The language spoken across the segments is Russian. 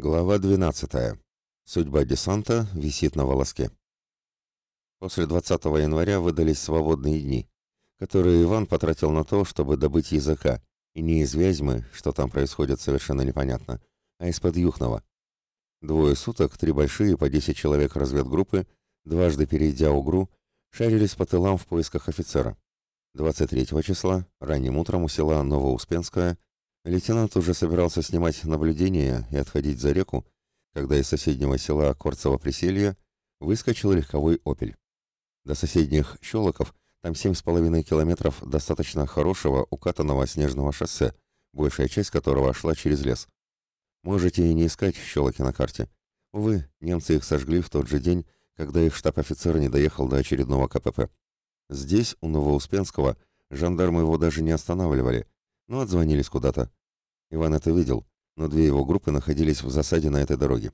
Глава 12. Судьба десанта висит на волоске. После 20 января выдались свободные дни, которые Иван потратил на то, чтобы добыть языка, и не из Вязьмы, что там происходит совершенно непонятно, а из-под Юхнова. Двое суток, три большие по 10 человек разведгруппы, дважды перейдя Угру, шарились по тылам в поисках офицера. 23 числа, ранним утром у села Новоуспенское, лейтенант уже собирался снимать наблюдение и отходить за реку, когда из соседнего села Корцево-Приселье выскочил легковой «Опель». До соседних Щелоков там семь с половиной километров достаточно хорошего укатанного снежного шоссе, большая часть которого шла через лес. Можете и не искать Щелоки на карте. Увы, немцы их сожгли в тот же день, когда их штаб-офицер не доехал до очередного КПП. Здесь, у Новоуспенского, жандармы его даже не останавливали, но отзвонились куда-то. Иван это видел, но две его группы находились в засаде на этой дороге.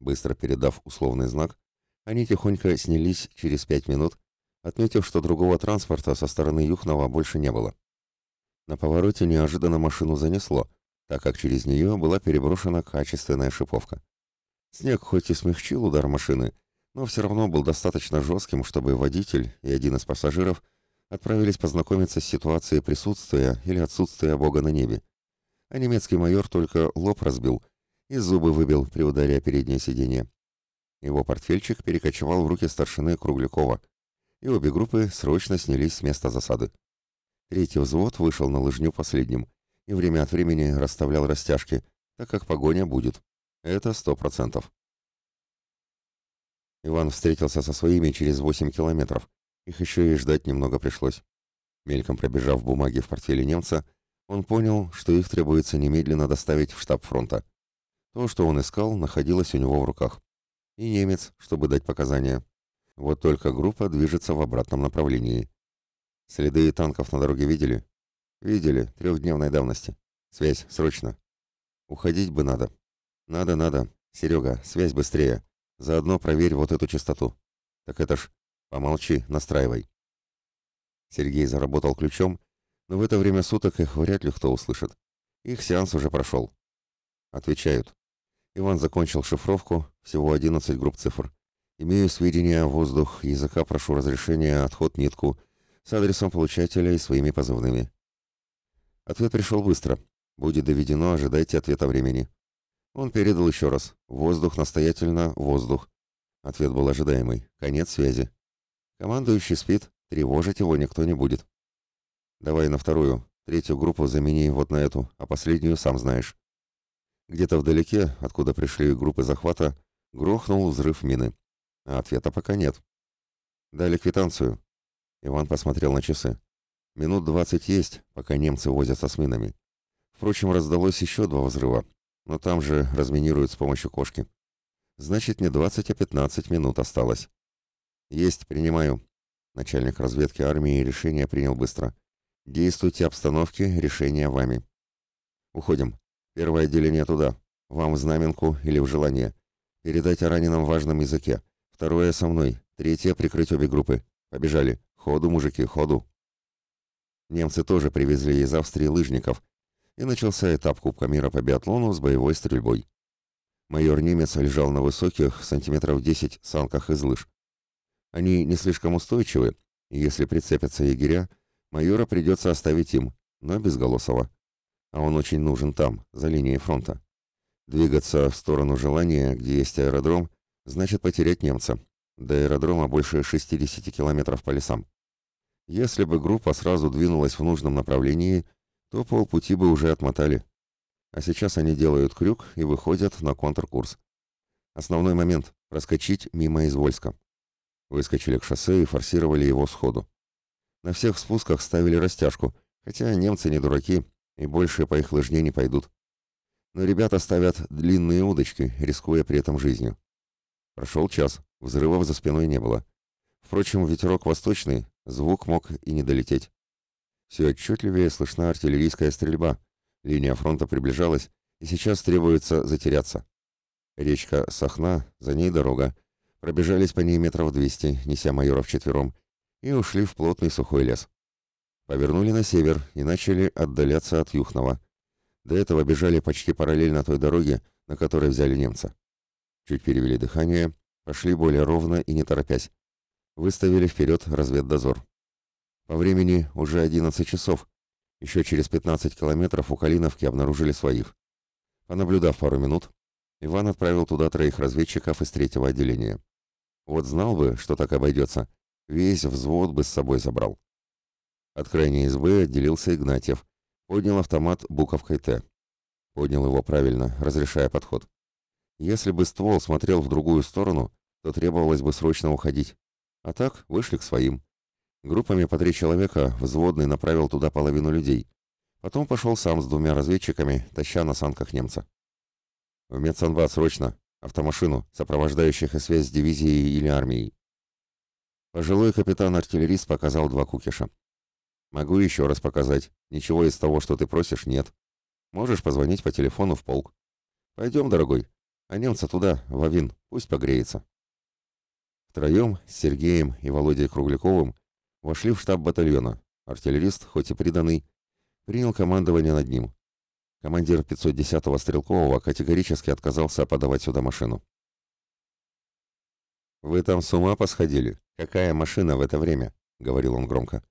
Быстро передав условный знак, они тихонько снялись через пять минут, отметив, что другого транспорта со стороны Юхнова больше не было. На повороте неожиданно машину занесло, так как через нее была переброшена качественная шиповка. Снег хоть и смягчил удар машины, но все равно был достаточно жестким, чтобы водитель и один из пассажиров отправились познакомиться с ситуацией присутствия или отсутствия Бога на небе. А немецкий майор только лоб разбил и зубы выбил при ударе о переднее сиденье. Его портфельчик перекочевал в руки старшины Круглякова, и обе группы срочно снялись с места засады. Третий взвод вышел на лыжню последним и время от времени расставлял растяжки, так как погоня будет. Это сто процентов. Иван встретился со своими через 8 километров. Их еще и ждать немного пришлось. Мельком пробежав бумаги в портфеле немца, он понял, что их требуется немедленно доставить в штаб фронта. То, что он искал, находилось у него в руках. И немец, чтобы дать показания. Вот только группа движется в обратном направлении. Следы танков на дороге видели? Видели, трехдневной давности. Связь, срочно. Уходить бы надо. Надо, надо. Серега, связь быстрее. Заодно проверь вот эту частоту. Так это ж... Помолчи, настраивай. Сергей заработал ключом, но в это время суток их вряд ли кто услышит. Их сеанс уже прошел. Отвечают. Иван закончил шифровку, всего 11 групп цифр. Имею сведения, воздух, языка прошу разрешения, отход нитку, с адресом получателя и своими позывными. Ответ пришел быстро. Будет доведено, ожидайте ответа времени. Он передал еще раз. Воздух настоятельно, воздух. Ответ был ожидаемый. Конец связи. Командующий спит, тревожить его никто не будет. Давай на вторую. Третью группу замени вот на эту, а последнюю сам знаешь. Где-то вдалеке, откуда пришли группы захвата, грохнул взрыв мины. А ответа пока нет. Дали квитанцию. Иван посмотрел на часы. Минут двадцать есть, пока немцы возятся с минами. Впрочем, раздалось еще два взрыва, но там же разминируют с помощью кошки. Значит, не 20, а 15 минут осталось. Есть, принимаю. Начальник разведки армии решение принял быстро. Действуйте обстановке, решение вами. Уходим. Первое отделение туда. Вам в знаменку или в желание. Передать о раненом важном языке. Второе со мной. Третье прикрыть обе группы. Побежали. Ходу, мужики, ходу. Немцы тоже привезли из Австрии лыжников, и начался этап Кубка мира по биатлону с боевой стрельбой. Майор немец лежал на высоких, сантиметров 10, санках из лыж. Они не слишком устойчивы, и если прицепятся егеря, майора придется оставить им, но без Голосова. А он очень нужен там, за линией фронта. Двигаться в сторону желания, где есть аэродром, значит потерять немца. До аэродрома больше 60 километров по лесам. Если бы группа сразу двинулась в нужном направлении, то полпути бы уже отмотали. А сейчас они делают крюк и выходят на контркурс. Основной момент – проскочить мимо Извольска. Выскочили к шоссе и форсировали его сходу. На всех спусках ставили растяжку, хотя немцы не дураки и больше по их лыжне не пойдут. Но ребята ставят длинные удочки, рискуя при этом жизнью. Прошел час, взрывов за спиной не было. Впрочем, ветерок восточный, звук мог и не долететь. Все отчетливее слышна артиллерийская стрельба. Линия фронта приближалась, и сейчас требуется затеряться. Речка Сахна, за ней дорога. Пробежались по ней метров двести, неся майоров четвером, и ушли в плотный сухой лес. Повернули на север и начали отдаляться от Юхнова. До этого бежали почти параллельно той дороге, на которой взяли немца. Чуть перевели дыхание, пошли более ровно и не торопясь. Выставили вперед разведдозор. По времени уже 11 часов. Еще через 15 километров у Калиновки обнаружили своих. Понаблюдав пару минут, Иван отправил туда троих разведчиков из третьего отделения. Вот знал бы, что так обойдется, весь взвод бы с собой забрал. От крайней избы отделился Игнатьев, поднял автомат буковкой «Т». Поднял его правильно, разрешая подход. Если бы ствол смотрел в другую сторону, то требовалось бы срочно уходить. А так вышли к своим. Группами по три человека взводный направил туда половину людей. Потом пошел сам с двумя разведчиками, таща на санках немца. «В медсанбат срочно! Автомашину, сопровождающих и связь с дивизией или армией!» Пожилой капитан-артиллерист показал два кукиша. «Могу еще раз показать. Ничего из того, что ты просишь, нет. Можешь позвонить по телефону в полк. Пойдем, дорогой. А немца туда, в Авин, пусть погреется». Втроем, с Сергеем и Володей Кругляковым, Вошли в штаб батальона. Артиллерист, хоть и приданный, принял командование над ним. Командир 510-го стрелкового категорически отказался подавать сюда машину. «Вы там с ума посходили? Какая машина в это время?» — говорил он громко.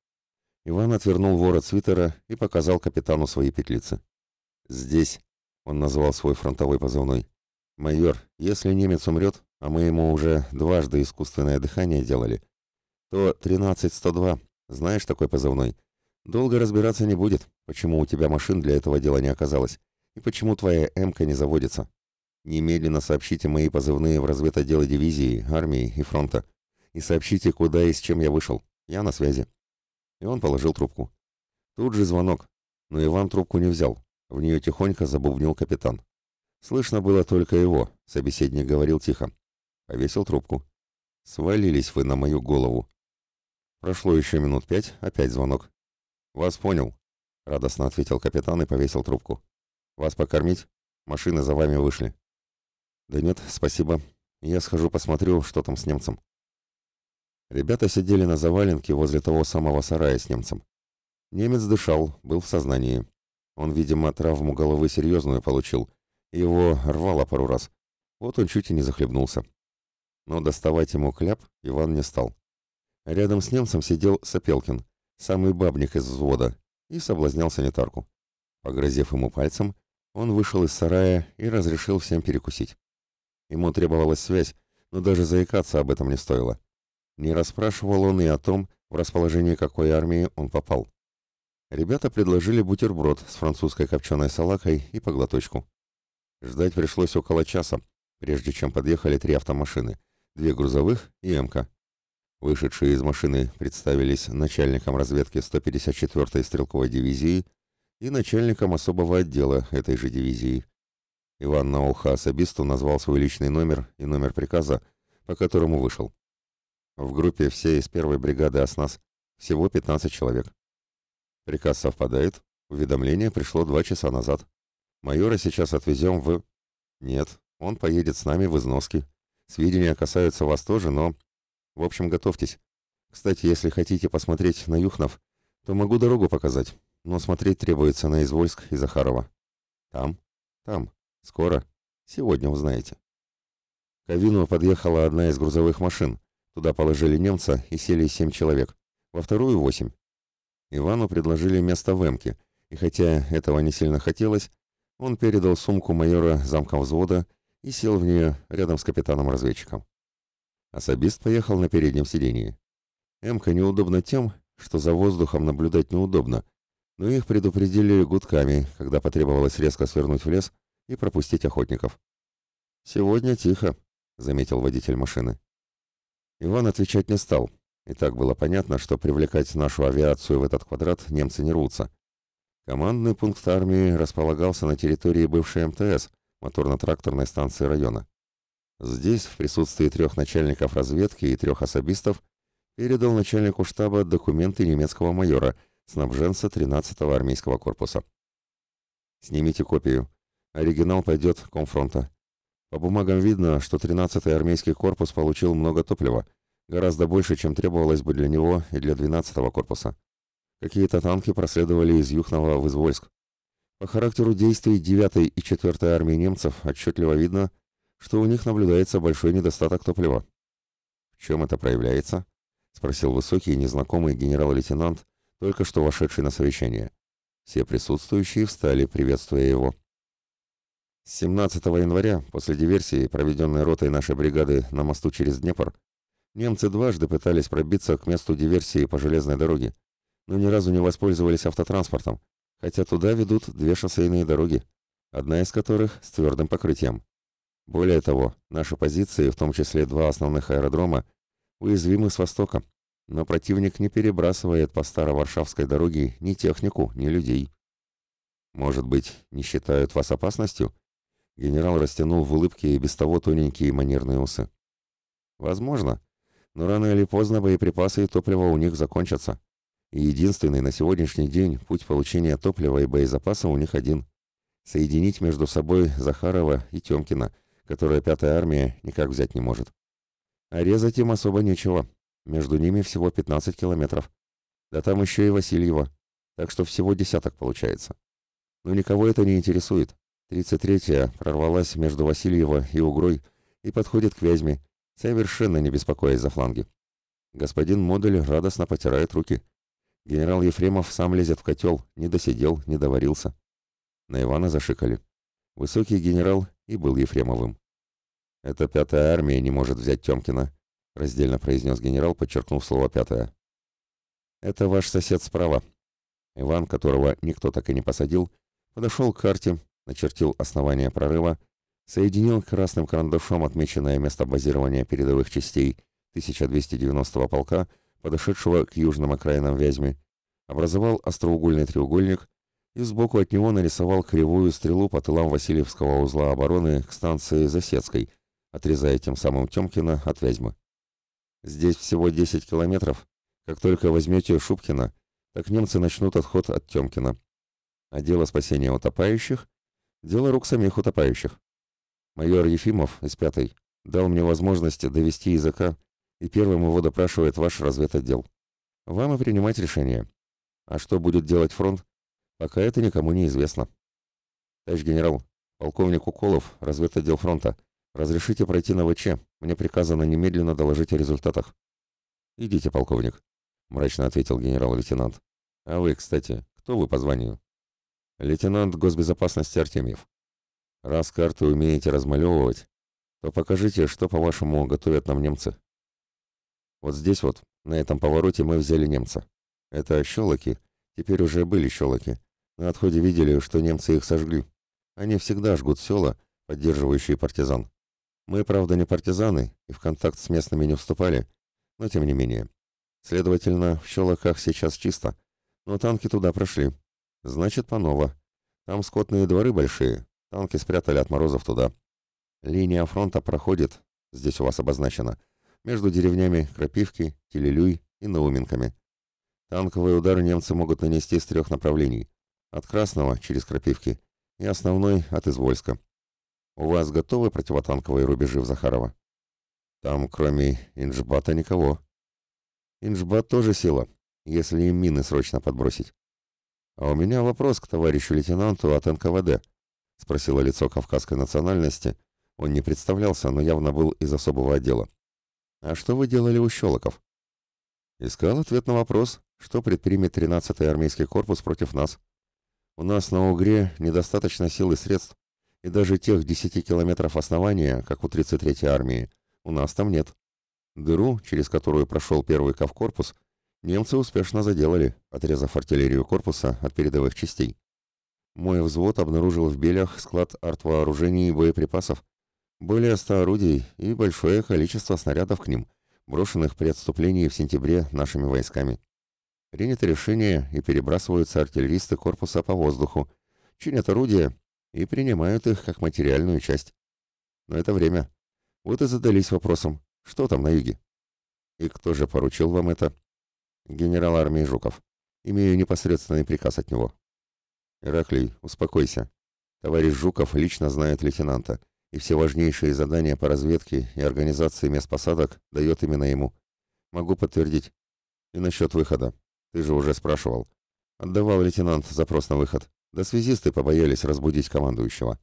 Иван отвернул ворот свитера и показал капитану свои петлицы. «Здесь», — он назвал свой фронтовой позывной, — «майор, если немец умрет, а мы ему уже дважды искусственное дыхание делали, то 13102. Знаешь такой позывной? Долго разбираться не будет, почему у тебя машин для этого дела не оказалось, и почему твоя МК не заводится. Немедленно сообщите мои позывные в разведотделы дивизии, армии и фронта. И сообщите, куда и с чем я вышел. Я на связи. И он положил трубку. Тут же звонок. Но Иван трубку не взял. В нее тихонько забубнил капитан. Слышно было только его. Собеседник говорил тихо. Повесил трубку. «Свалились вы на мою голову. Прошло еще минут пять, опять звонок. «Вас понял», — радостно ответил капитан и повесил трубку. «Вас покормить? Машины за вами вышли». «Да нет, спасибо. Я схожу посмотрю, что там с немцем». Ребята сидели на заваленке возле того самого сарая с немцем. Немец дышал, был в сознании. Он, видимо, травму головы серьезную получил. Его рвало пару раз. Вот он чуть и не захлебнулся. Но доставать ему кляп Иван не стал. Рядом с немцем сидел Сапелкин, самый бабник из взвода, и соблазнял санитарку. Погрозив ему пальцем, он вышел из сарая и разрешил всем перекусить. Ему требовалась связь, но даже заикаться об этом не стоило. Не расспрашивал он и о том, в расположении какой армии он попал. Ребята предложили бутерброд с французской копченой салакой и поглоточку. Ждать пришлось около часа, прежде чем подъехали три автомашины, две грузовых и МК. Вышедшие из машины представились начальником разведки 154-й стрелковой дивизии и начальником особого отдела этой же дивизии. Иван на ухо особисту назвал свой личный номер и номер приказа, по которому вышел. В группе все из первой бригады ОСНАС, всего 15 человек. Приказ совпадает, уведомление пришло два часа назад. Майора сейчас отвезем в... Нет, он поедет с нами в износки. Сведения касаются вас тоже, но в общем, готовьтесь. Кстати, если хотите посмотреть на Юхнов, то могу дорогу показать, но смотреть требуется на Извольск и Захарова. Там? Там. Скоро. Сегодня узнаете. К Авину подъехала одна из грузовых машин. Туда положили немца и сели семь человек. Во вторую — восемь. Ивану предложили место в Эмке, и хотя этого не сильно хотелось, он передал сумку майора замком взвода и сел в нее рядом с капитаном-разведчиком. Особист поехал на переднем сидении. Эмка неудобно тем, что за воздухом наблюдать неудобно, но их предупредили гудками, когда потребовалось резко свернуть в лес и пропустить охотников. «Сегодня тихо», — заметил водитель машины. Иван отвечать не стал, и так было понятно, что привлекать нашу авиацию в этот квадрат немцы не рвутся. Командный пункт армии располагался на территории бывшей МТС, моторно-тракторной станции района. Здесь, в присутствии трех начальников разведки и трех особистов, передал начальнику штаба документы немецкого майора, снабженца 13-го армейского корпуса. «Снимите копию. Оригинал пойдет комфронта. По бумагам видно, что 13-й армейский корпус получил много топлива, гораздо больше, чем требовалось бы для него и для 12-го корпуса. Какие-то танки проследовали из Юхнова в Извольск. По характеру действий 9 и 4 армии немцев отчетливо видно, что у них наблюдается большой недостаток топлива. В чем это проявляется? спросил высокий незнакомый генерал-лейтенант, только что вошедший на совещание. Все присутствующие встали, приветствуя его. С 17 января, после диверсии, проведенной ротой нашей бригады на мосту через Днепр, немцы дважды пытались пробиться к месту диверсии по железной дороге, но ни разу не воспользовались автотранспортом, хотя туда ведут две шоссейные дороги, одна из которых с твердым покрытием. Более того, наши позиции, в том числе два основных аэродрома, уязвимы с востока, но противник не перебрасывает по Старо-Варшавской дороге ни технику, ни людей. Может быть, не считают вас опасностью? Генерал растянул в улыбке и без того тоненькие манерные усы. Возможно, но рано или поздно боеприпасы и топливо у них закончатся. И единственный на сегодняшний день путь получения топлива и боезапаса у них один – соединить между собой Захарова и Тёмкина, которое пятая армия никак взять не может. А резать им особо нечего. Между ними всего 15 километров. Да там еще и Васильева. Так что всего десяток получается. Но никого это не интересует. 33-я прорвалась между Васильева и Угрой и подходит к Вязьме, совершенно не беспокоясь за фланги. Господин Модель радостно потирает руки. Генерал Ефремов сам лезет в котел, не досидел, не доварился. На Ивана зашикали. Высокий генерал и был Ефремовым. «Это пятая армия не может взять Тёмкина», — раздельно произнес генерал, подчеркнув слово «пятая». «Это ваш сосед справа». Иван, которого никто так и не посадил, подошел к карте, начертил основание прорыва, соединил красным карандашом отмеченное место базирования передовых частей 1290-го полка подошедшего к южным окраинам Вязьмы, образовал остроугольный треугольник и сбоку от него нарисовал кривую стрелу по тылам Васильевского узла обороны к станции Засецкой, отрезая тем самым Тёмкина от Вязьмы. Здесь всего 10 километров. Как только возьмете Шубкина, так немцы начнут отход от Тёмкина. А дело спасения утопающих – дело рук самих утопающих. Майор Ефимов из пятой дал мне возможность довести языка и первым его допрашивает ваш разведотдел. Вам и принимать решение. А что будет делать фронт, пока это никому не известно. Товарищ генерал, полковник Уколов, разведотдел фронта, разрешите пройти на ВЧ, мне приказано немедленно доложить о результатах. Идите, полковник, мрачно ответил генерал-лейтенант. А вы, кстати, кто вы по званию? Лейтенант госбезопасности Артемьев. Раз карты умеете размалевывать, то покажите, что, по-вашему, готовят нам немцы. Вот здесь вот, на этом повороте мы взяли немца. Это щелоки, теперь уже были щелоки. На отходе видели, что немцы их сожгли. Они всегда жгут села, поддерживающие партизан. Мы, правда, не партизаны и в контакт с местными не вступали, но тем не менее. Следовательно, в щелоках сейчас чисто, но танки туда прошли. Значит, по-ново. Там скотные дворы большие, танки спрятали от морозов туда. Линия фронта проходит, здесь у вас обозначено, между деревнями Крапивки, Телелюй и Науменками. Танковые удары немцы могут нанести с трех направлений. От Красного через Крапивки и основной от Извольска. У вас готовы противотанковые рубежи в Захарово? Там, кроме Инжбата, никого. Инжбат тоже сила, если им мины срочно подбросить. А у меня вопрос к товарищу лейтенанту от НКВД, спросило лицо кавказской национальности. Он не представлялся, но явно был из особого отдела. «А что вы делали у Щелоков?» Искал ответ на вопрос, что предпримет 13-й армейский корпус против нас. У нас на Угре недостаточно сил и средств, и даже тех 10 километров основания, как у 33-й армии, у нас там нет. Дыру, через которую прошел первый Кавкорпус, немцы успешно заделали, отрезав артиллерию корпуса от передовых частей. Мой взвод обнаружил в Белях склад артвооружений и боеприпасов, более ста орудий и большое количество снарядов к ним, брошенных при отступлении в сентябре нашими войсками. Принято решение и перебрасываются артиллеристы корпуса по воздуху, чинят орудия и принимают их как материальную часть. Но это время. Вот и задались вопросом, что там на юге? И кто же поручил вам это? Генерал армии Жуков. Имею непосредственный приказ от него. Ираклий, успокойся. Товарищ Жуков лично знает лейтенанта и все важнейшие задания по разведке и организации мест посадок дает именно ему. Могу подтвердить. И насчет выхода. Ты же уже спрашивал. Отдавал лейтенант запрос на выход. Да связисты побоялись разбудить командующего.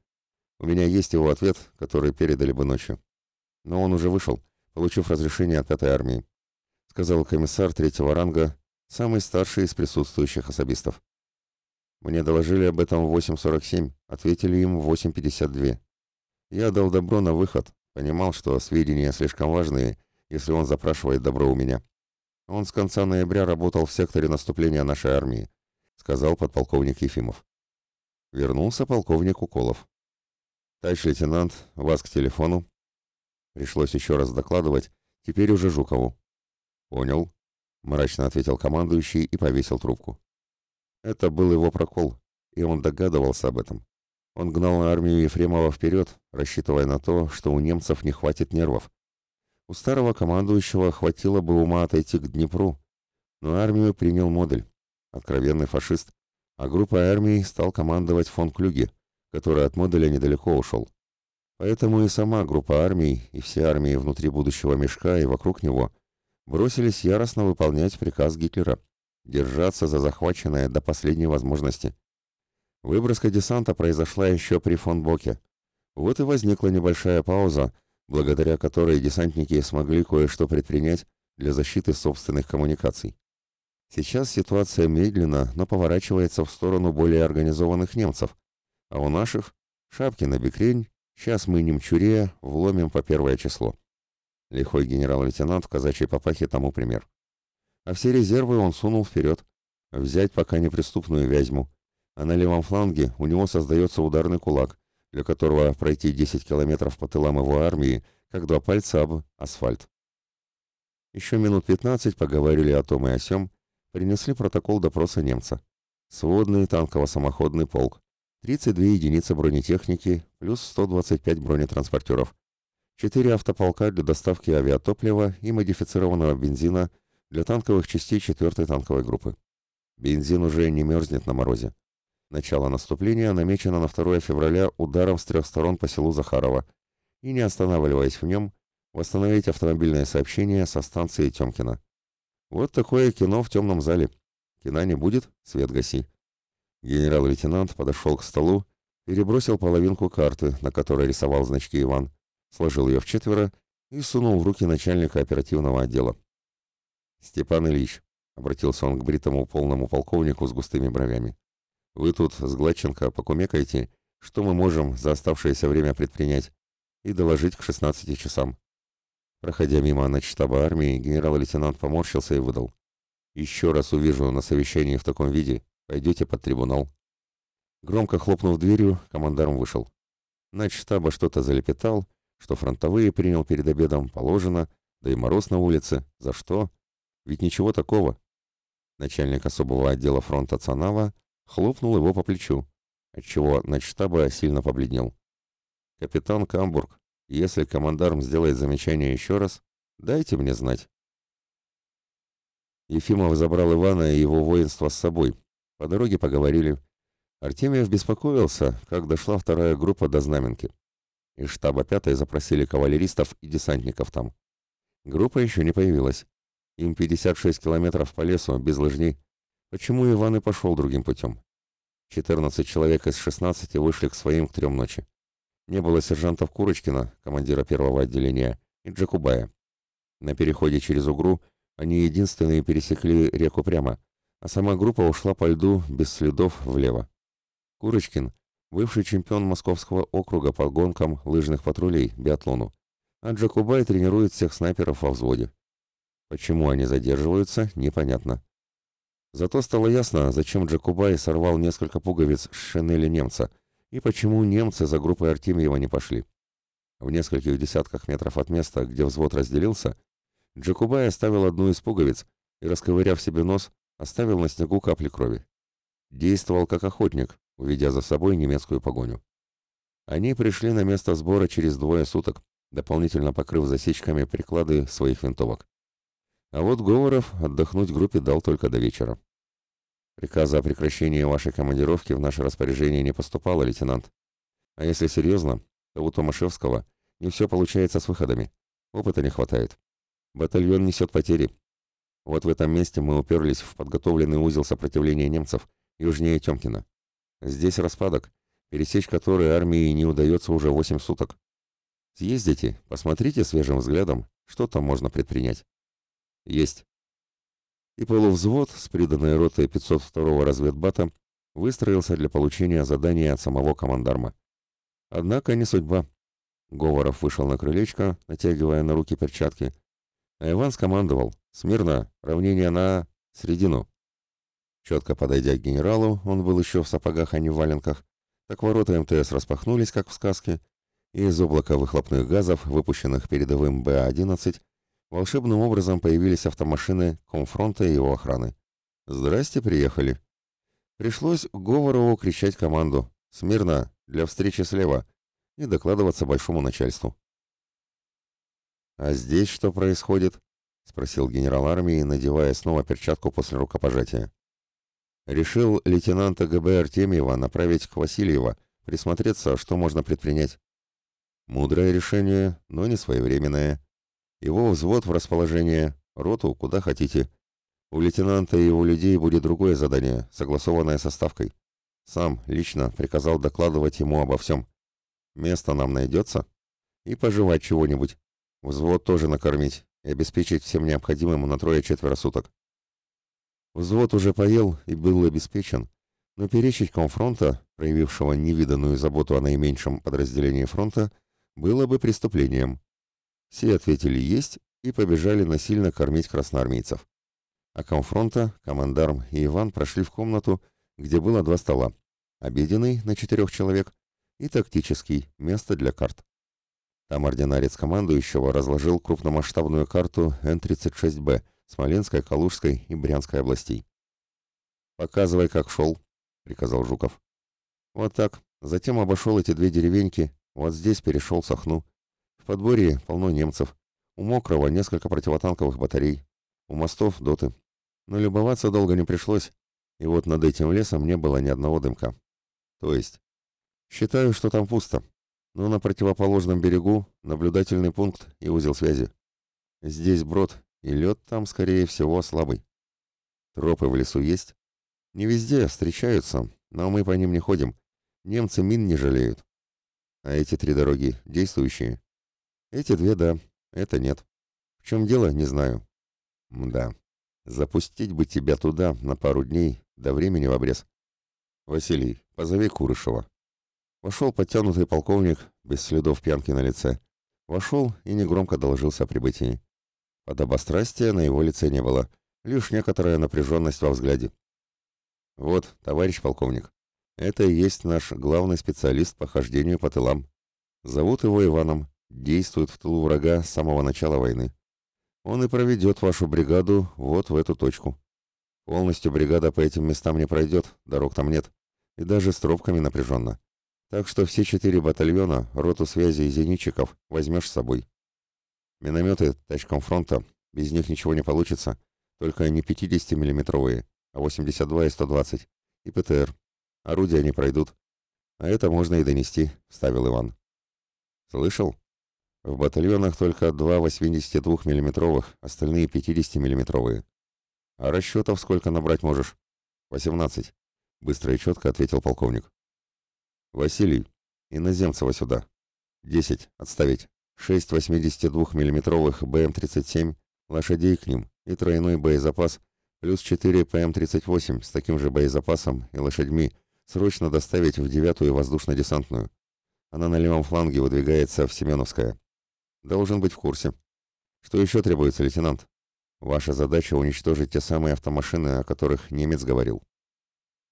У меня есть его ответ, который передали бы ночью. Но он уже вышел, получив разрешение от пятой армии, сказал комиссар третьего ранга, самый старший из присутствующих особистов. Мне доложили об этом в 8.47, ответили им в 8.52. Я дал добро на выход, понимал, что сведения слишком важные, если он запрашивает добро у меня. Он с конца ноября работал в секторе наступления нашей армии, сказал подполковник Ефимов. Вернулся полковник Уколов. Товарищ лейтенант, вас к телефону. Пришлось еще раз докладывать, теперь уже Жукову. Понял, мрачно ответил командующий и повесил трубку. Это был его прокол, и он догадывался об этом. Он гнал армию Ефремова вперед, рассчитывая на то, что у немцев не хватит нервов. У старого командующего хватило бы ума отойти к Днепру, но армию принял Модель, откровенный фашист, а группой армий стал командовать фон Клюге, который от Моделя недалеко ушел. Поэтому и сама группа армий, и все армии внутри будущего мешка и вокруг него бросились яростно выполнять приказ Гитлера – держаться за захваченное до последней возможности. Выброска десанта произошла еще при фон Боке. Вот и возникла небольшая пауза, благодаря которой десантники смогли кое-что предпринять для защиты собственных коммуникаций. Сейчас ситуация медленно, но поворачивается в сторону более организованных немцев, а у наших шапки на бекрень, сейчас мы немчуре вломим по первое число. Лихой генерал-лейтенант в казачьей папахе тому пример. А все резервы он сунул вперед. Взять пока неприступную Вязьму. А на левом фланге у него создается ударный кулак, для которого пройти 10 километров по тылам его армии, как два пальца об асфальт. Еще минут 15 поговорили о том и о сём, принесли протокол допроса немца. Сводный танково-самоходный полк, 32 единицы бронетехники, плюс 125 бронетранспортеров, 4 автополка для доставки авиатоплива и модифицированного бензина для танковых частей 4-й танковой группы. Бензин уже не мерзнет на морозе. Начало наступления намечено на 2 февраля ударом с трех сторон по селу Захарова и, не останавливаясь в нем, восстановить автомобильное сообщение со станции Темкина. Вот такое кино в темном зале. Кино не будет, свет гаси. Генерал-лейтенант подошел к столу, перебросил половинку карты, на которой рисовал значки Иван, сложил ее в четверо и сунул в руки начальника оперативного отдела. «Степан Ильич», — обратился он к бритому полному полковнику с густыми бровями, — «вы тут с Гладченко покумекаете, что мы можем за оставшееся время предпринять, и доложить к 16 часам». Проходя мимо начштаба армии, генерал-лейтенант поморщился и выдал. «Еще раз увижу на совещании в таком виде, Пойдете под трибунал». Громко хлопнув дверью, командарм вышел. Начштаба что-то залепетал, что фронтовые принял перед обедом, положено, да и мороз на улице. За что? Ведь ничего такого. Начальник особого отдела фронта Цанава хлопнул его по плечу, отчего начштаба сильно побледнел. «Капитан Камбург, если командарм сделает замечание еще раз, дайте мне знать». Ефимов забрал Ивана и его воинство с собой, по дороге поговорили. Артемьев беспокоился, как дошла вторая группа до Знаменки. Из штаба пятой запросили кавалеристов и десантников там. Группа еще не появилась. Им 56 километров по лесу, без лыжней. Почему Иван и пошел другим путем? 14 человек из 16 вышли к своим к трем ночи. Не было сержантов Курочкина, командира первого отделения, и Джакубая. На переходе через Угру они единственные пересекли реку прямо, а сама группа ушла по льду без следов влево. Курочкин – бывший чемпион Московского округа по гонкам лыжных патрулей, биатлону, а Джакубай тренирует всех снайперов во взводе. Почему они задерживаются, непонятно. Зато стало ясно, зачем Джакубай сорвал несколько пуговиц с шинели немца, и почему немцы за группой Артемьева не пошли. В нескольких десятках метров от места, где взвод разделился, Джакубай оставил одну из пуговиц и, расковыряв себе нос, оставил на снегу капли крови. Действовал как охотник, уведя за собой немецкую погоню. Они пришли на место сбора через двое суток, дополнительно покрыв засечками приклады своих винтовок. А вот Говоров отдохнуть группе дал только до вечера. Приказа о прекращении вашей командировки в наше распоряжение не поступало, лейтенант. А если серьезно, то у Томашевского не все получается с выходами. Опыта не хватает. Батальон несет потери, вот в этом месте мы уперлись в подготовленный узел сопротивления немцев, южнее Тёмкина. Здесь распадок, пересечь который армии не удается уже восемь суток. Съездите, посмотрите свежим взглядом, что там можно предпринять. Есть. И полувзвод с приданной ротой 502-го разведбата выстроился для получения задания от самого командарма. Однако не судьба. Говоров вышел на крылечко, натягивая на руки перчатки, а Иван скомандовал «Смирно, равнение на... средину». Четко подойдя к генералу, он был еще в сапогах, а не в валенках, так ворота МТС распахнулись, как в сказке, и из облака выхлопных газов, выпущенных передовым Б-11, волшебным образом появились автомашины Комфронта и его охраны. «Здрасте, приехали!» Пришлось Говорову кричать команду «Смирно! Для встречи слева!» и докладываться большому начальству. «А здесь что происходит?» — спросил генерал армии, надевая снова перчатку после рукопожатия. Решил лейтенанта ГБ Артемьева направить к Васильева, присмотреться, что можно предпринять. Мудрое решение, но не своевременное. Его взвод в расположение, роту куда хотите. У лейтенанта и его людей будет другое задание, согласованное со ставкой. Сам лично приказал докладывать ему обо всем. Место нам найдется? И пожевать чего-нибудь. Взвод тоже накормить и обеспечить всем необходимым на трое-четверо суток. Взвод уже поел и был обеспечен, но перечить комфронта, проявившего невиданную заботу о наименьшем подразделении фронта, было бы преступлением. Все ответили «есть» и побежали насильно кормить красноармейцев. А комфронта, командарм и Иван прошли в комнату, где было два стола. Обеденный на четырех человек и тактический, место для карт. Там ординарец командующего разложил крупномасштабную карту Н-36Б Смоленской, Калужской и Брянской областей. «Показывай, как шел», — приказал Жуков. «Вот так. Затем обошел эти две деревеньки, вот здесь перешел Сахну. В подборе полно немцев. У Мокрого несколько противотанковых батарей. У мостов доты. Но любоваться долго не пришлось, и вот над этим лесом не было ни одного дымка. То есть, считаю, что там пусто, но на противоположном берегу наблюдательный пункт и узел связи. Здесь брод, и лед там, скорее всего, слабый. Тропы в лесу есть. Не везде встречаются, но мы по ним не ходим. Немцы мин не жалеют. А эти три дороги действующие? Эти две — да, это нет. В чем дело, не знаю. Мда. Запустить бы тебя туда на пару дней, до времени в обрез. Василий, позови Курышева. Вошел подтянутый полковник, без следов пьянки на лице. Вошел и негромко доложился о прибытии. Подобострастия на его лице не было, лишь некоторая напряженность во взгляде. «Вот, товарищ полковник, это и есть наш главный специалист по хождению по тылам. Зовут его Иваном, действует в тылу врага с самого начала войны. Он и проведет вашу бригаду вот в эту точку. Полностью бригада по этим местам не пройдет, дорог там нет, и даже с тропками напряженно. Так что все четыре батальона, роту связи и зенитчиков возьмешь с собой. Минометы тачком фронта, без них ничего не получится, только не 50-миллиметровые, а 82 и 120, и ПТР. Орудия не пройдут. А это можно и донести, вставил Иван. Слышал? В батальонах только два 82 миллиметровых, остальные 50-миллиметровые. А расчетов сколько набрать можешь? 18. Быстро и четко ответил полковник. «Василий, иноземцева сюда. Десять, отставить. Шесть 82-миллиметровых БМ-37, лошадей к ним и тройной боезапас, плюс четыре ПМ-38 с таким же боезапасом и лошадьми, срочно доставить в девятую воздушно-десантную. Она на левом фланге выдвигается в Семеновское. Должен быть в курсе. Что еще требуется, лейтенант? Ваша задача уничтожить те самые автомашины, о которых немец говорил.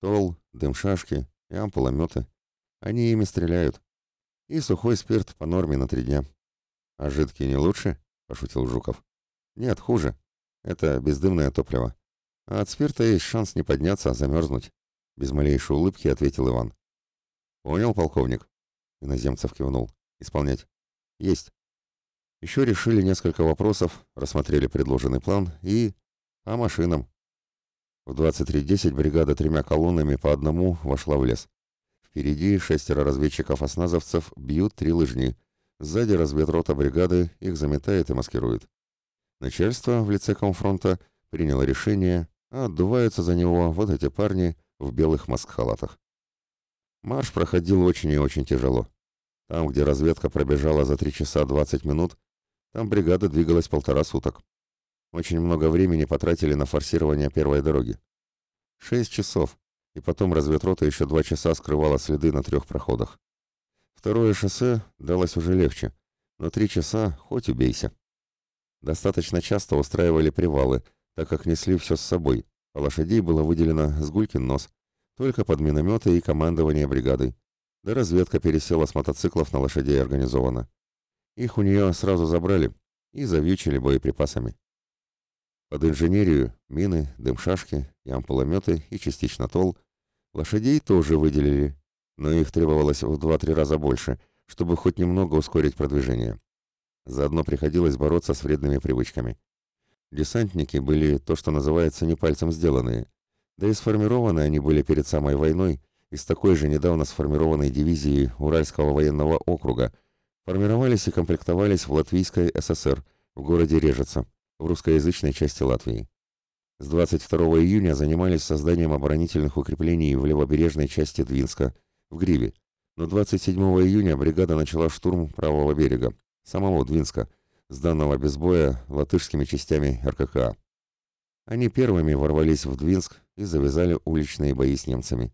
Тол, дымшашки и ампулометы. Они ими стреляют. И сухой спирт по норме на три дня. А жидкий не лучше? Пошутил Жуков. Нет, хуже. Это бездымное топливо. А от спирта есть шанс не подняться, а замерзнуть. Без малейшей улыбки ответил Иван. Понял, полковник? Иноземцев кивнул. Исполнять. Есть. Еще решили несколько вопросов, рассмотрели предложенный план и... по машинам. В 23.10 бригада тремя колоннами по одному вошла в лес. Впереди шестеро разведчиков-осназовцев бьют три лыжни. Сзади разведрота бригады их заметает и маскирует. Начальство в лице комфронта приняло решение, а отдуваются за него вот эти парни в белых маск-халатах. Марш проходил очень и очень тяжело. Там, где разведка пробежала за 3 часа 20 минут, там бригада двигалась полтора суток. Очень много времени потратили на форсирование первой дороги. Шесть часов, и потом разведрота еще два часа скрывала следы на трех проходах. Второе шоссе далось уже легче, но три часа хоть убейся. Достаточно часто устраивали привалы, так как несли все с собой, а лошадей было выделено с гулькин нос, только под минометы и командование бригадой. Да разведка пересела с мотоциклов на лошадей организована. Их у нее сразу забрали и завьючили боеприпасами. Под инженерию, мины, дымшашки, ямпулометы и частично тол лошадей тоже выделили, но их требовалось в 2-3 раза больше, чтобы хоть немного ускорить продвижение. Заодно приходилось бороться с вредными привычками. Десантники были то, что называется, не пальцем сделанные, да и сформированы они были перед самой войной из такой же недавно сформированной дивизии Уральского военного округа, формировались и комплектовались в Латвийской ССР в городе Режица в русскоязычной части Латвии. С 22 июня занимались созданием оборонительных укреплений в левобережной части Двинска, в Гриве, но 27 июня бригада начала штурм правого берега, самого Двинска, сданного без боя латышскими частями РККА. Они первыми ворвались в Двинск и завязали уличные бои с немцами.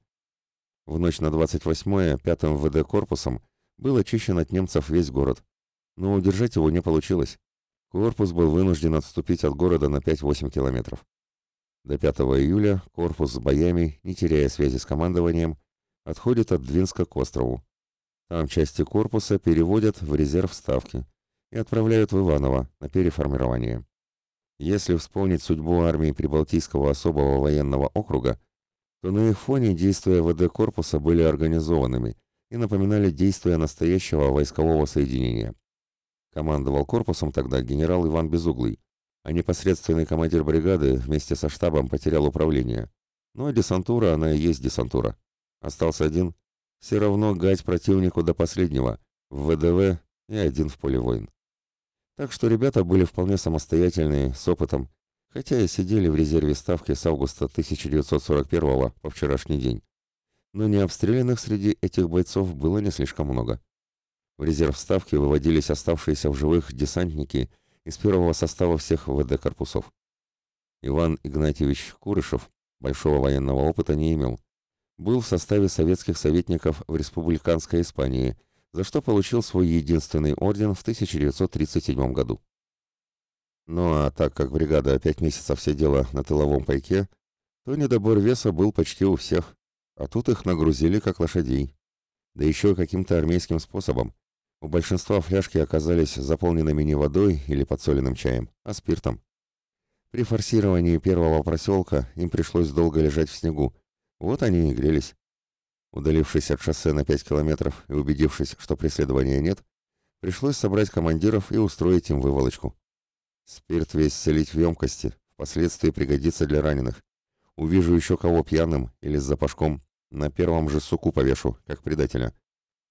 В ночь на 28-е пятым ВД корпусом был очищен от немцев весь город, но удержать его не получилось. Корпус был вынужден отступить от города на 5-8 километров. До 5 июля корпус с боями, не теряя связи с командованием, отходит от Двинска к острову. Там части корпуса переводят в резерв ставки и отправляют в Иваново на переформирование. Если вспомнить судьбу армии Прибалтийского особого военного округа, то на их фоне действия ВД корпуса были организованными и напоминали действия настоящего войскового соединения. Командовал корпусом тогда генерал Иван Безуглый, а непосредственный командир бригады вместе со штабом потерял управление. Ну а десантура, она и есть десантура. Остался один. Все равно гать противнику до последнего, в ВДВ и один в поле войн. Так что ребята были вполне самостоятельные, с опытом, хотя и сидели в резерве ставки с августа 1941 по вчерашний день. Но необстрелянных среди этих бойцов было не слишком много. В резерв Ставки выводились оставшиеся в живых десантники из первого состава всех ВД корпусов. Иван Игнатьевич Курышев большого военного опыта не имел. Был в составе советских советников в республиканской Испании, за что получил свой единственный орден в 1937 году. Ну а так как бригада пять месяцев сидела на тыловом пайке, то недобор веса был почти у всех, а тут их нагрузили как лошадей. Да еще каким-то армейским способом, у большинства фляжки оказались заполненными не водой или подсоленным чаем, а спиртом. При форсировании первого проселка им пришлось долго лежать в снегу. Вот они и грелись. Удалившись от шоссе на 5 километров и убедившись, что преследования нет, пришлось собрать командиров и устроить им выволочку. Спирт весь селить в емкости, впоследствии пригодится для раненых. Увижу еще кого пьяным или с запашком, на первом же суку повешу, как предателя.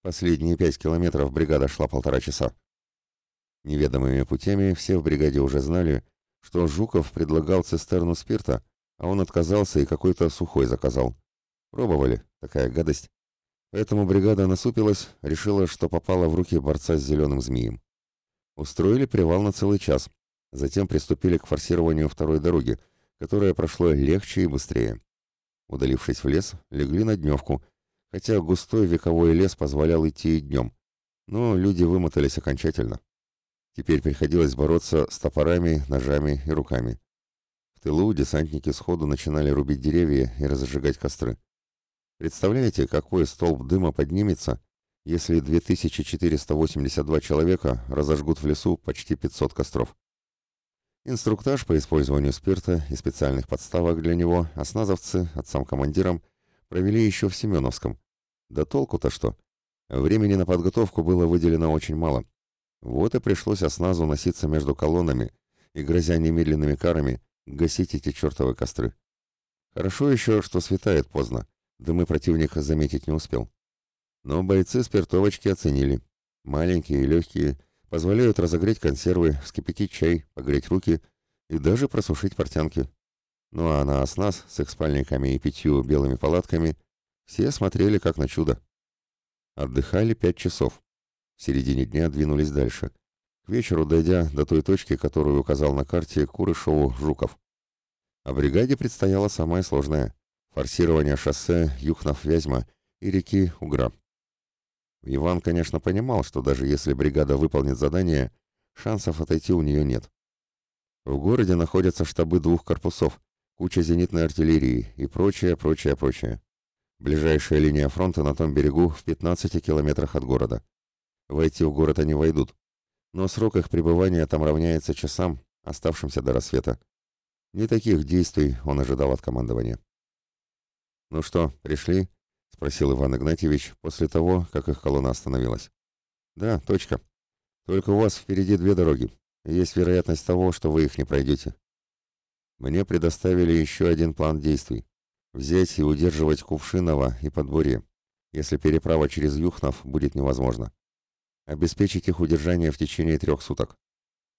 Последние пять километров бригада шла полтора часа. Неведомыми путями все в бригаде уже знали, что Жуков предлагал цистерну спирта, а он отказался и какой-то сухой заказал. Пробовали, такая гадость. Поэтому бригада насупилась, решила, что попала в руки борца с зеленым змеем. Устроили привал на целый час, затем приступили к форсированию второй дороги, которая прошла легче и быстрее. Удалившись в лес, легли на дневку хотя густой вековой лес позволял идти и днем. Но люди вымотались окончательно. Теперь приходилось бороться с топорами, ножами и руками. В тылу десантники сходу начинали рубить деревья и разжигать костры. Представляете, какой столб дыма поднимется, если 2482 человека разожгут в лесу почти 500 костров? Инструктаж по использованию спирта и специальных подставок для него осназовцы, отцам командирам, провели еще в Семеновском. Да толку-то что? Времени на подготовку было выделено очень мало. Вот и пришлось осназу носиться между колоннами и, грозя немедленными карами, гасить эти чертовы костры. Хорошо еще, что светает поздно, дымы противника заметить не успел. Но бойцы спиртовочки оценили. Маленькие и легкие, позволяют разогреть консервы, вскипятить чай, погреть руки и даже просушить портянки. Ну а на оснас с их спальниками и пятью белыми палатками Все смотрели как на чудо. Отдыхали пять часов. В середине дня двинулись дальше. К вечеру дойдя до той точки, которую указал на карте Курышеву Жуков. А бригаде предстояло самое сложное – форсирование шоссе Юхнов-Вязьма и реки Угра. Иван, конечно, понимал, что даже если бригада выполнит задание, шансов отойти у нее нет. В городе находятся штабы двух корпусов, куча зенитной артиллерии и прочее, прочее, прочее. Ближайшая линия фронта на том берегу в 15 километрах от города. Войти в город они войдут, но срок их пребывания там равняется часам, оставшимся до рассвета. Не таких действий он ожидал от командования. «Ну что, пришли?» — спросил Иван Игнатьевич после того, как их колонна остановилась. «Да, точка. Только у вас впереди две дороги. Есть вероятность того, что вы их не пройдете. Мне предоставили еще один план действий. Взять и удерживать Кувшиново и Подборье, если переправа через Юхнов будет невозможна. Обеспечить их удержание в течение трех суток.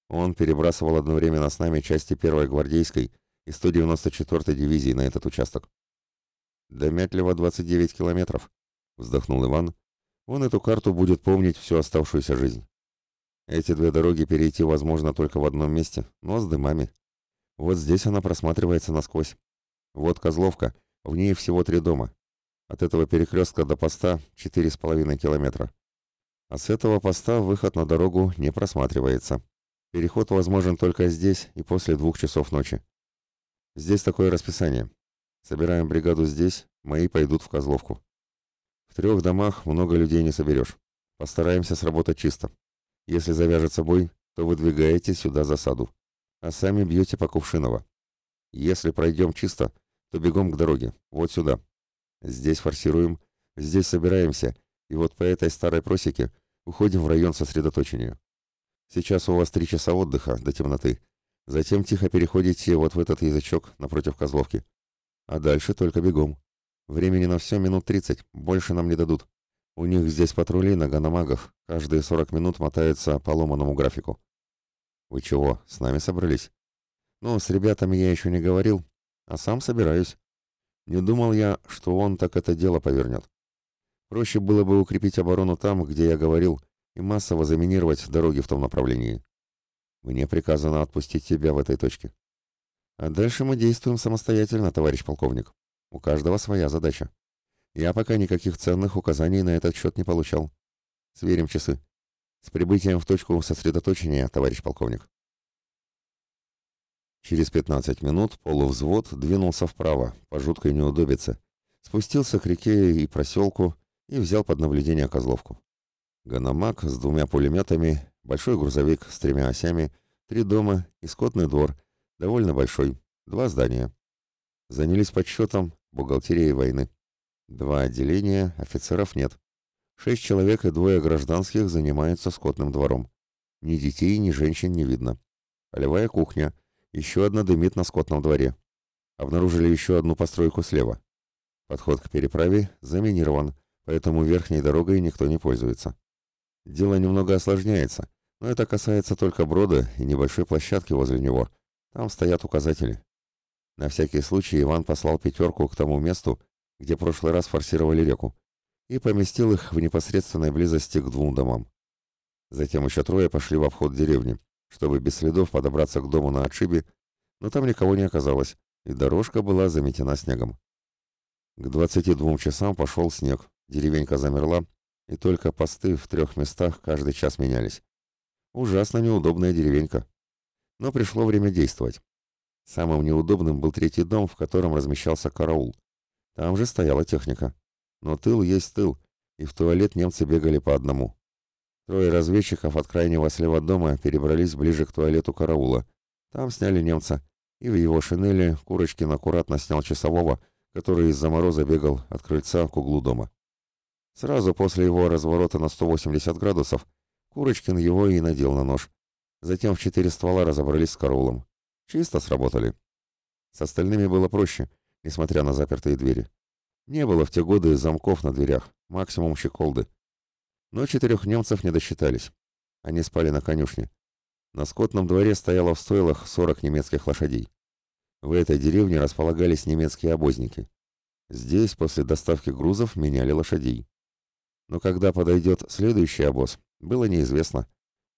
Он перебрасывал одновременно с нами части 1-й гвардейской и 194-й дивизии на этот участок. «До Мятлева 29 километров», — вздохнул Иван. «Он эту карту будет помнить всю оставшуюся жизнь. Эти две дороги перейти возможно только в одном месте, но с дымами. Вот здесь она просматривается насквозь. Вот Козловка, в ней всего три дома. От этого перекрестка до поста четыре с половиной километра. А с этого поста выход на дорогу не просматривается. Переход возможен только здесь и после двух часов ночи. Здесь такое расписание. Собираем бригаду здесь, мои пойдут в Козловку. В трех домах много людей не соберешь. Постараемся сработать чисто. Если завяжется бой, то выдвигаете сюда засаду, а сами бьете по Кувшиново. Если пройдем чисто, то бегом к дороге, вот сюда. Здесь форсируем, здесь собираемся, и вот по этой старой просеке уходим в район сосредоточения. Сейчас у вас три часа отдыха до темноты. Затем тихо переходите вот в этот язычок напротив Козловки. А дальше только бегом. Времени на все минут тридцать, больше нам не дадут. У них здесь патрули на ганамагах, каждые 40 минут мотаются по ломаному графику. Вы чего, с нами собрались? Ну, с ребятами я еще не говорил, а сам собираюсь. Не думал я, что он так это дело повернет. Проще было бы укрепить оборону там, где я говорил, и массово заминировать дороги в том направлении. Мне приказано отпустить тебя в этой точке. А дальше мы действуем самостоятельно, товарищ полковник. У каждого своя задача. Я пока никаких ценных указаний на этот счет не получал. Сверим часы. С прибытием в точку сосредоточения, товарищ полковник. Через 15 минут полувзвод двинулся вправо, по жуткой неудобице, спустился к реке и проселку и взял под наблюдение Козловку. Ганамак с двумя пулеметами, большой грузовик с тремя осями, три дома и скотный двор, довольно большой, два здания. Занялись подсчетом бухгалтерии войны. Два отделения, офицеров нет. Шесть человек и двое гражданских занимаются скотным двором. Ни детей, ни женщин не видно. Полевая кухня. Еще одна дымит на скотном дворе. Обнаружили еще одну постройку слева. Подход к переправе заминирован, поэтому верхней дорогой никто не пользуется. Дело немного осложняется, но это касается только брода и небольшой площадки возле него. Там стоят указатели. На всякий случай Иван послал пятерку к тому месту, где прошлый раз форсировали реку, и поместил их в непосредственной близости к двум домам. Затем еще трое пошли в обход деревни, чтобы без следов подобраться к дому на отшибе, но там никого не оказалось, и дорожка была заметена снегом. К 22 часам пошел снег, деревенька замерла, и только посты в трех местах каждый час менялись. Ужасно неудобная деревенька. Но пришло время действовать. Самым неудобным был третий дом, в котором размещался караул. Там же стояла техника. Но тыл есть тыл, и в туалет немцы бегали по одному. Трое разведчиков от крайнего слева дома перебрались ближе к туалету караула. Там сняли немца, и в его шинели Курочкин аккуратно снял часового, который из-за мороза бегал от крыльца к углу дома. Сразу после его разворота на 180 градусов Курочкин его и надел на нож. Затем в четыре ствола разобрались с караулом. Чисто сработали. С остальными было проще — несмотря на запертые двери. Не было в те годы замков на дверях, максимум щеколды. Но четырех немцев не досчитались. Они спали на конюшне. На скотном дворе стояло в стойлах 40 немецких лошадей. В этой деревне располагались немецкие обозники. Здесь после доставки грузов меняли лошадей. Но когда подойдет следующий обоз, было неизвестно,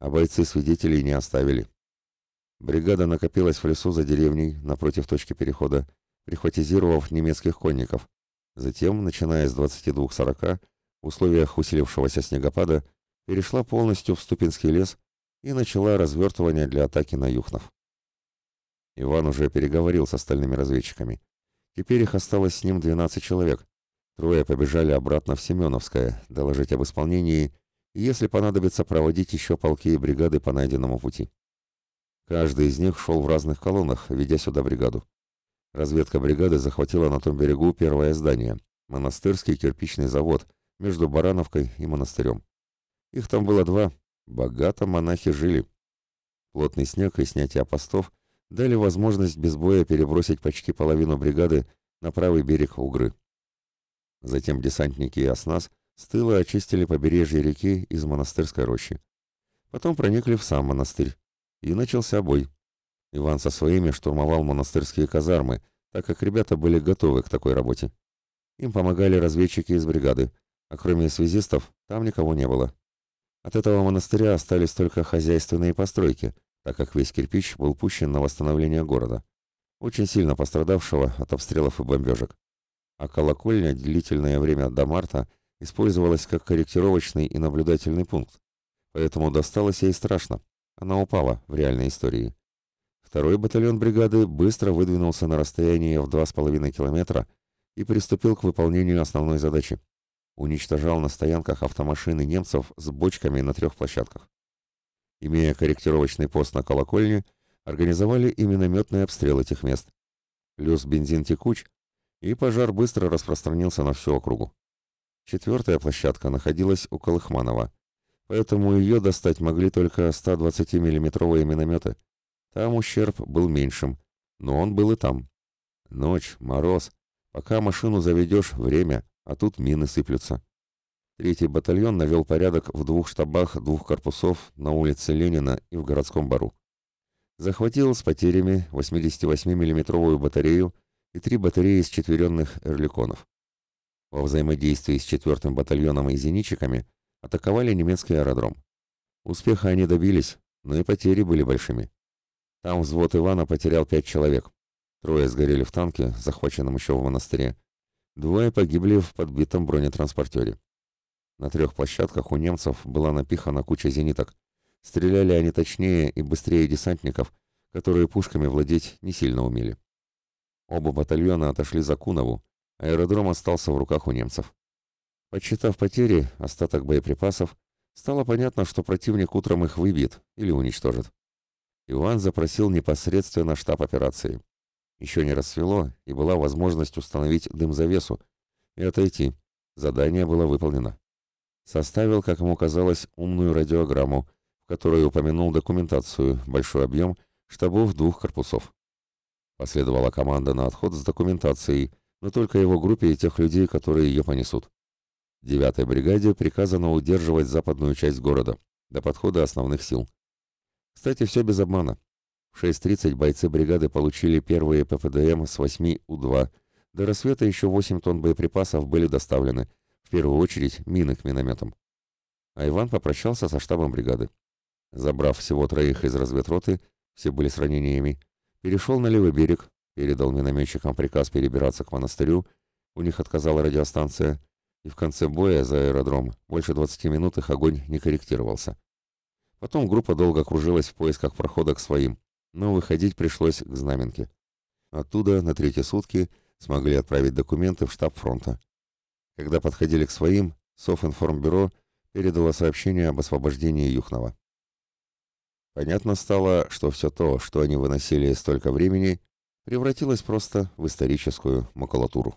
а бойцы свидетелей не оставили. Бригада накопилась в лесу за деревней, напротив точки перехода, прихватизировав немецких конников. Затем, начиная с 22.40, в условиях усилившегося снегопада, перешла полностью в Ступинский лес и начала развертывание для атаки на Юхнов. Иван уже переговорил с остальными разведчиками. Теперь их осталось с ним 12 человек. Трое побежали обратно в Семеновское, доложить об исполнении, если понадобится проводить еще полки и бригады по найденному пути. Каждый из них шел в разных колоннах, ведя сюда бригаду. Разведка бригады захватила на том берегу первое здание – монастырский кирпичный завод между Барановкой и монастырем. Их там было два, богато монахи жили. Плотный снег и снятие постов дали возможность без боя перебросить почти половину бригады на правый берег Угры. Затем десантники и оснас с тыла очистили побережье реки из монастырской рощи. Потом проникли в сам монастырь. И начался бой. Иван со своими штурмовал монастырские казармы, так как ребята были готовы к такой работе. Им помогали разведчики из бригады, а кроме связистов там никого не было. От этого монастыря остались только хозяйственные постройки, так как весь кирпич был пущен на восстановление города, очень сильно пострадавшего от обстрелов и бомбежек а колокольня длительное время до марта использовалась как корректировочный и наблюдательный пункт, поэтому досталось ей страшно. Она упала в реальной истории. Второй батальон бригады быстро выдвинулся на расстояние в 2,5 километра и приступил к выполнению основной задачи. Уничтожал на стоянках автомашины немцев с бочками на трех площадках. Имея корректировочный пост на колокольне, организовали и минометный обстрел этих мест. Плюс бензин текуч, и пожар быстро распространился на всю округу. Четвертая площадка находилась у Колыхманова, поэтому ее достать могли только 120 миллиметровые минометы. Там ущерб был меньшим, но он был и там. Ночь, мороз. Пока машину заведешь, время, а тут мины сыплются. Третий батальон навел порядок в двух штабах двух корпусов на улице Ленина и в городском бару. Захватил с потерями 88 миллиметровую батарею и три батареи из четверенных эрликонов. Во взаимодействии с четвертым батальоном и зенитчиками атаковали немецкий аэродром. Успеха они добились, но и потери были большими. Там взвод Ивана потерял пять человек. Трое сгорели в танке, захваченном еще в монастыре. Двое погибли в подбитом бронетранспортере. На трех площадках у немцев была напихана куча зениток. Стреляли они точнее и быстрее десантников, которые пушками владеть не сильно умели. Оба батальона отошли за Кунову, аэродром остался в руках у немцев. Подсчитав потери, остаток боеприпасов, стало понятно, что противник утром их выбьет или уничтожит. Иван запросил непосредственно штаб операции. Еще не рассвело, и была возможность установить дым-завесу и отойти. Задание было выполнено. Составил, как ему казалось, умную радиограмму, в которой упомянул документацию, большой объем штабов двух корпусов. Последовала команда на отход с документацией, но только его группе и тех людей, которые ее понесут. Девятой бригаде приказано удерживать западную часть города до подхода основных сил. Кстати, все без обмана. В 6.30 бойцы бригады получили первые ППДМ с 8 У-2. До рассвета еще 8 тонн боеприпасов были доставлены, в первую очередь мины к минометам. А Иван попрощался со штабом бригады. Забрав всего троих из разведроты, все были с ранениями, Перешел на левый берег, передал минометчикам приказ перебираться к монастырю, у них отказала радиостанция, и в конце боя за аэродром больше 20 минут их огонь не корректировался. Потом группа долго кружилась в поисках прохода к своим, но выходить пришлось к Знаменке. Оттуда на третьи сутки смогли отправить документы в штаб фронта. Когда подходили к своим, Софинформбюро передало сообщение об освобождении Юхнова. Понятно стало, что все то, что они выносили столько времени, превратилось просто в историческую макулатуру.